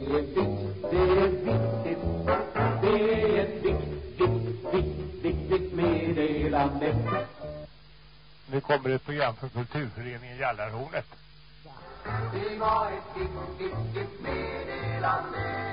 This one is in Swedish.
Det är vikt, viktigt, viktigt meddelande. Nu kommer ett program för kulturföreningen Jallarhornet. Det var ett viktigt, viktigt meddelande.